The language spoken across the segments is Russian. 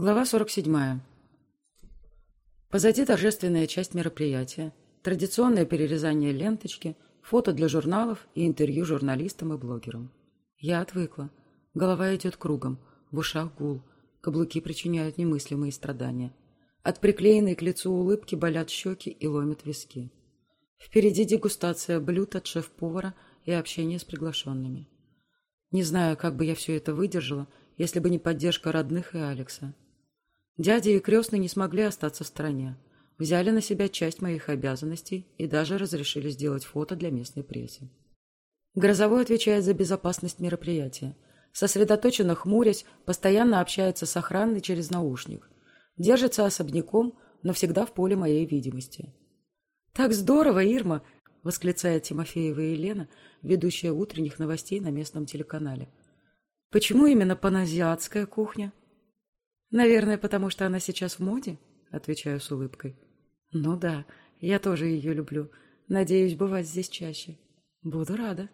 Глава 47. Позади торжественная часть мероприятия, традиционное перерезание ленточки, фото для журналов и интервью журналистам и блогерам. Я отвыкла. Голова идет кругом, в ушах гул, каблуки причиняют немыслимые страдания. От приклеенной к лицу улыбки болят щеки и ломят виски. Впереди дегустация блюд от шеф-повара и общение с приглашенными. Не знаю, как бы я все это выдержала, если бы не поддержка родных и Алекса. Дядя и крестный не смогли остаться в стороне. Взяли на себя часть моих обязанностей и даже разрешили сделать фото для местной прессы. Грозовой отвечает за безопасность мероприятия. Сосредоточенно хмурясь, постоянно общается с охраной через наушник. Держится особняком, но всегда в поле моей видимости. «Так здорово, Ирма!» — восклицает Тимофеева Елена, ведущая утренних новостей на местном телеканале. «Почему именно паназиатская кухня?» «Наверное, потому что она сейчас в моде?» — отвечаю с улыбкой. «Ну да, я тоже ее люблю. Надеюсь, бывать здесь чаще. Буду рада».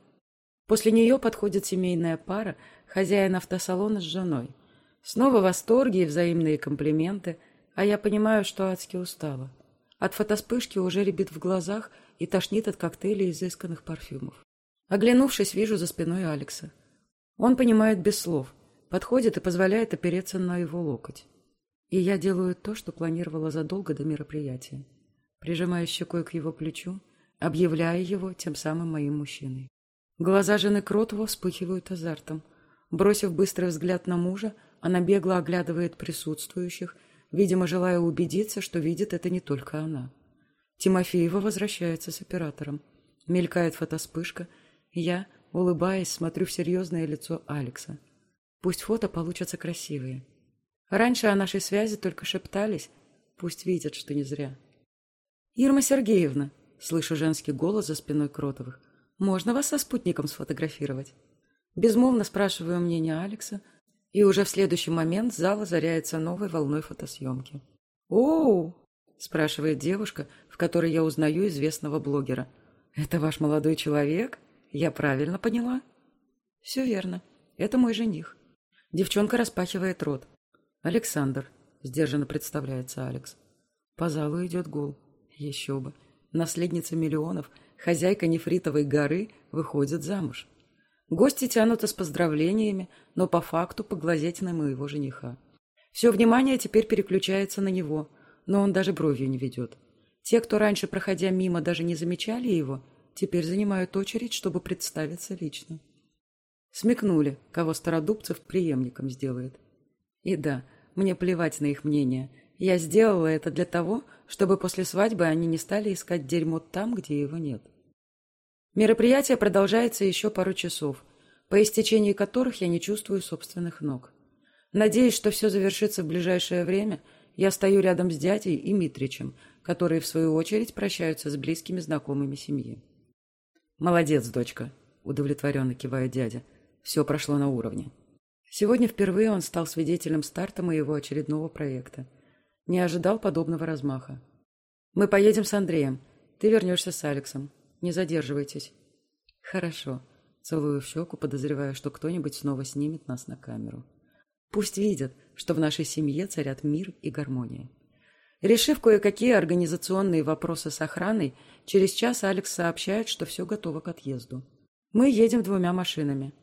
После нее подходит семейная пара, хозяин автосалона с женой. Снова восторги и взаимные комплименты, а я понимаю, что адски устала. От фотоспышки уже рябит в глазах и тошнит от коктейлей изысканных парфюмов. Оглянувшись, вижу за спиной Алекса. Он понимает без слов — подходит и позволяет опереться на его локоть. И я делаю то, что планировала задолго до мероприятия. Прижимая щекой к его плечу, объявляя его тем самым моим мужчиной. Глаза жены Кротова вспыхивают азартом. Бросив быстрый взгляд на мужа, она бегло оглядывает присутствующих, видимо, желая убедиться, что видит это не только она. Тимофеева возвращается с оператором. Мелькает фотоспышка. Я, улыбаясь, смотрю в серьезное лицо Алекса – Пусть фото получатся красивые. Раньше о нашей связи только шептались. Пусть видят, что не зря. «Ирма Сергеевна», — слышу женский голос за спиной Кротовых, «можно вас со спутником сфотографировать?» Безмолвно спрашиваю мнение Алекса, и уже в следующий момент зал озаряется новой волной фотосъемки. «Оу!» — спрашивает девушка, в которой я узнаю известного блогера. «Это ваш молодой человек? Я правильно поняла?» «Все верно. Это мой жених». Девчонка распахивает рот. «Александр», — сдержанно представляется Алекс. По залу идет гул. Еще бы. Наследница миллионов, хозяйка нефритовой горы, выходит замуж. Гости тянутся с поздравлениями, но по факту поглазеть на моего жениха. Все внимание теперь переключается на него, но он даже бровью не ведет. Те, кто раньше, проходя мимо, даже не замечали его, теперь занимают очередь, чтобы представиться лично. Смекнули, кого Стародубцев преемником сделает. И да, мне плевать на их мнение. Я сделала это для того, чтобы после свадьбы они не стали искать дерьмо там, где его нет. Мероприятие продолжается еще пару часов, по истечении которых я не чувствую собственных ног. Надеюсь, что все завершится в ближайшее время, я стою рядом с дядей и Митричем, которые, в свою очередь, прощаются с близкими знакомыми семьи. «Молодец, дочка», — удовлетворенно кивает дядя. Все прошло на уровне. Сегодня впервые он стал свидетелем старта моего очередного проекта. Не ожидал подобного размаха. «Мы поедем с Андреем. Ты вернешься с Алексом. Не задерживайтесь». «Хорошо». Целую в щеку, подозревая, что кто-нибудь снова снимет нас на камеру. Пусть видят, что в нашей семье царят мир и гармония. Решив кое-какие организационные вопросы с охраной, через час Алекс сообщает, что все готово к отъезду. Мы едем двумя машинами.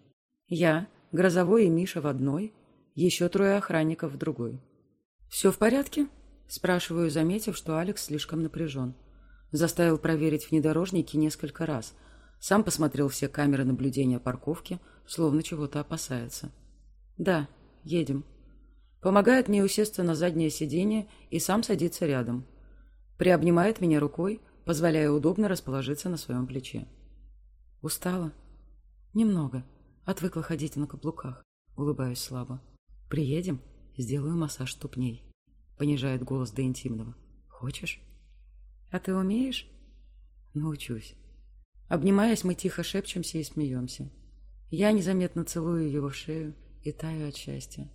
Я, Грозовой и Миша в одной, еще трое охранников в другой. «Все в порядке?» – спрашиваю, заметив, что Алекс слишком напряжен. Заставил проверить внедорожники несколько раз. Сам посмотрел все камеры наблюдения парковки, словно чего-то опасается. «Да, едем». Помогает мне усесться на заднее сиденье и сам садится рядом. Приобнимает меня рукой, позволяя удобно расположиться на своем плече. «Устала?» «Немного», Отвыкла ходить на каблуках. Улыбаюсь слабо. Приедем, сделаю массаж ступней. Понижает голос до интимного. Хочешь? А ты умеешь? Научусь. Обнимаясь, мы тихо шепчемся и смеемся. Я незаметно целую его в шею и таю от счастья.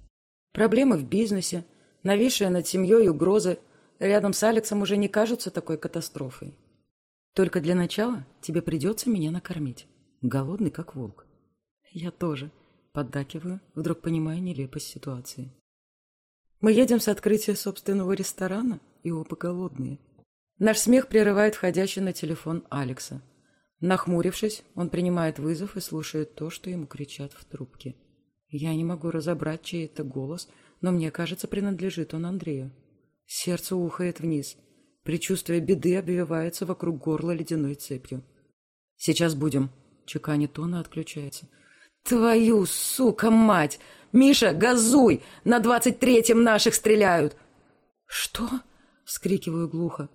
Проблемы в бизнесе, нависшие над семьей угрозы рядом с Алексом уже не кажутся такой катастрофой. Только для начала тебе придется меня накормить. Голодный, как волк. Я тоже. Поддакиваю, вдруг понимая нелепость ситуации. Мы едем с открытия собственного ресторана, и оба голодные. Наш смех прерывает входящий на телефон Алекса. Нахмурившись, он принимает вызов и слушает то, что ему кричат в трубке. Я не могу разобрать, чей это голос, но мне кажется, принадлежит он Андрею. Сердце ухает вниз. Предчувствие беды обвивается вокруг горла ледяной цепью. «Сейчас будем», — чеканит он и отключается. «Твою, сука, мать! Миша, газуй! На двадцать третьем наших стреляют!» «Что?» — вскрикиваю глухо.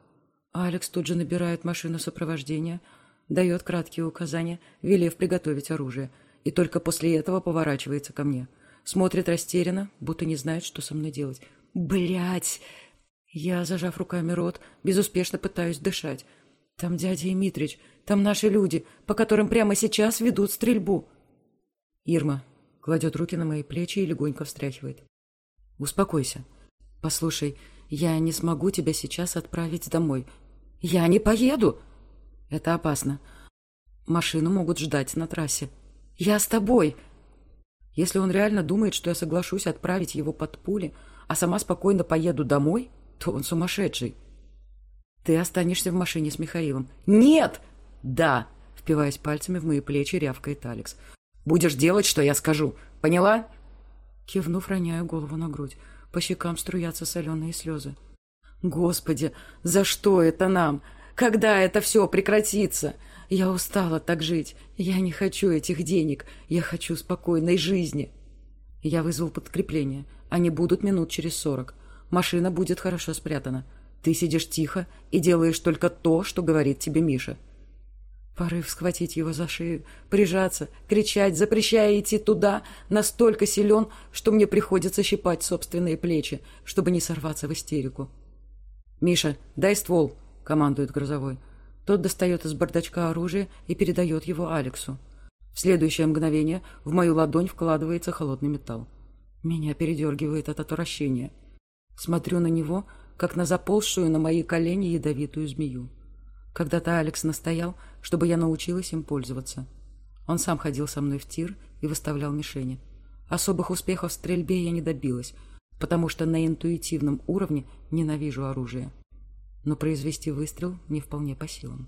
Алекс тут же набирает машину сопровождения, дает краткие указания, велев приготовить оружие, и только после этого поворачивается ко мне. Смотрит растерянно, будто не знает, что со мной делать. Блять! Я, зажав руками рот, безуспешно пытаюсь дышать. Там дядя Митрич, там наши люди, по которым прямо сейчас ведут стрельбу. Ирма кладет руки на мои плечи и легонько встряхивает. Успокойся. Послушай, я не смогу тебя сейчас отправить домой. Я не поеду. Это опасно. Машину могут ждать на трассе. Я с тобой. Если он реально думает, что я соглашусь отправить его под пули, а сама спокойно поеду домой, то он сумасшедший. Ты останешься в машине с Михаилом. Нет! Да! Впиваясь пальцами в мои плечи, рявкает Алекс. Будешь делать, что я скажу. Поняла? Кивнув, роняю голову на грудь. По щекам струятся соленые слезы. Господи, за что это нам? Когда это все прекратится? Я устала так жить. Я не хочу этих денег. Я хочу спокойной жизни. Я вызвал подкрепление. Они будут минут через сорок. Машина будет хорошо спрятана. Ты сидишь тихо и делаешь только то, что говорит тебе Миша. Порыв схватить его за шею, прижаться, кричать, запрещая идти туда, настолько силен, что мне приходится щипать собственные плечи, чтобы не сорваться в истерику. «Миша, дай ствол!» — командует Грозовой. Тот достает из бардачка оружие и передает его Алексу. В следующее мгновение в мою ладонь вкладывается холодный металл. Меня передергивает от отвращения. Смотрю на него, как на заползшую на мои колени ядовитую змею. Когда-то Алекс настоял, чтобы я научилась им пользоваться. Он сам ходил со мной в тир и выставлял мишени. Особых успехов в стрельбе я не добилась, потому что на интуитивном уровне ненавижу оружие. Но произвести выстрел не вполне по силам.